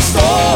storm